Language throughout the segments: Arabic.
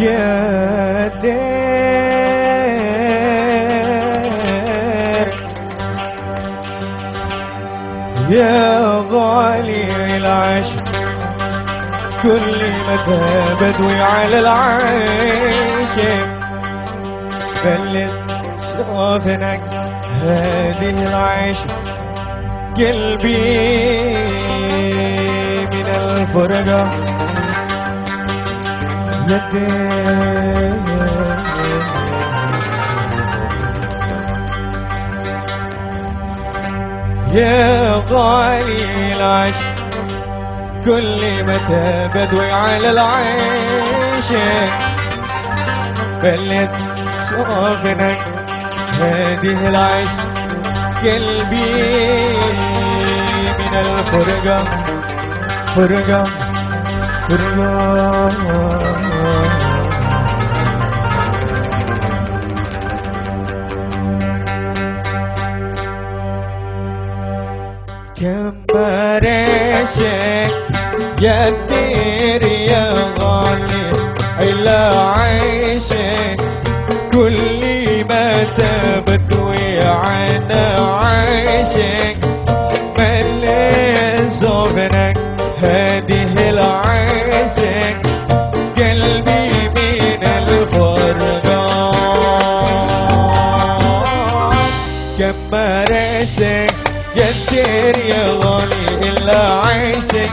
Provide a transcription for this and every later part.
يا دير يا غالي العشق كل متى بدوي على العيش بلد شوفنك هذه العيش قلبي من الفرقة. يا غالي العشق كل متى بدوي على العيش؟ بلد صافنك هذه العيش قلبي من الفرقة فرقة فرقة كم برشك يا كتير يا غالي على عيشك كل ما تبدوي عنا عيشك ملي صوفنك هذه كم راسك جدير يا غالي إلا عيسك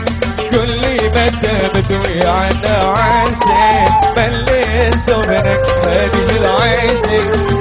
كل مدى بدوي عنا عيسك ملي صبرك هذه العيسك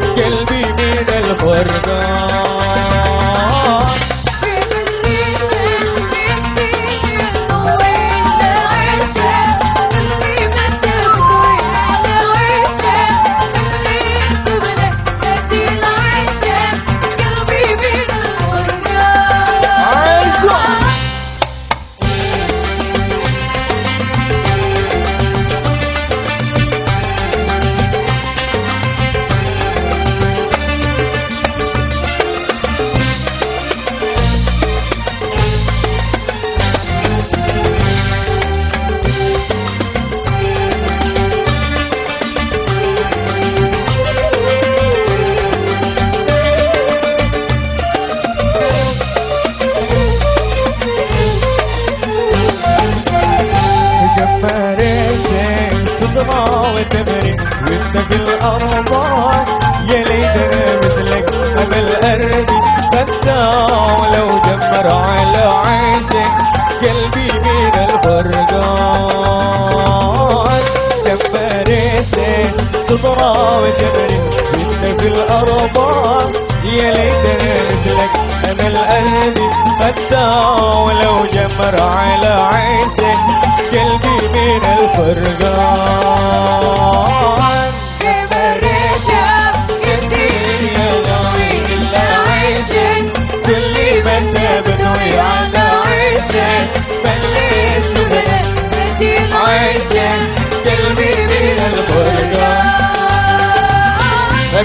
تطلع وتمري وانت في الأرض يا ليتنا مثلك امل ارضي فتى ولو جمر على عيسك قلبي من الفرقان جمارسك تطلع وتمري وانت في الأرض يا ليتنا مثلك امل ارضي فتى ولو جمر على عيسك قلبي من الفرقان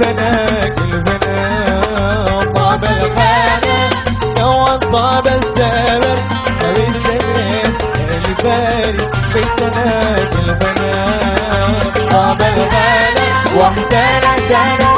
الفنا كل فنا طاب الحال نوعا طاب السمر طاب السمر الفاري بيتنا كل فنا طاب الحال وحدنا كنا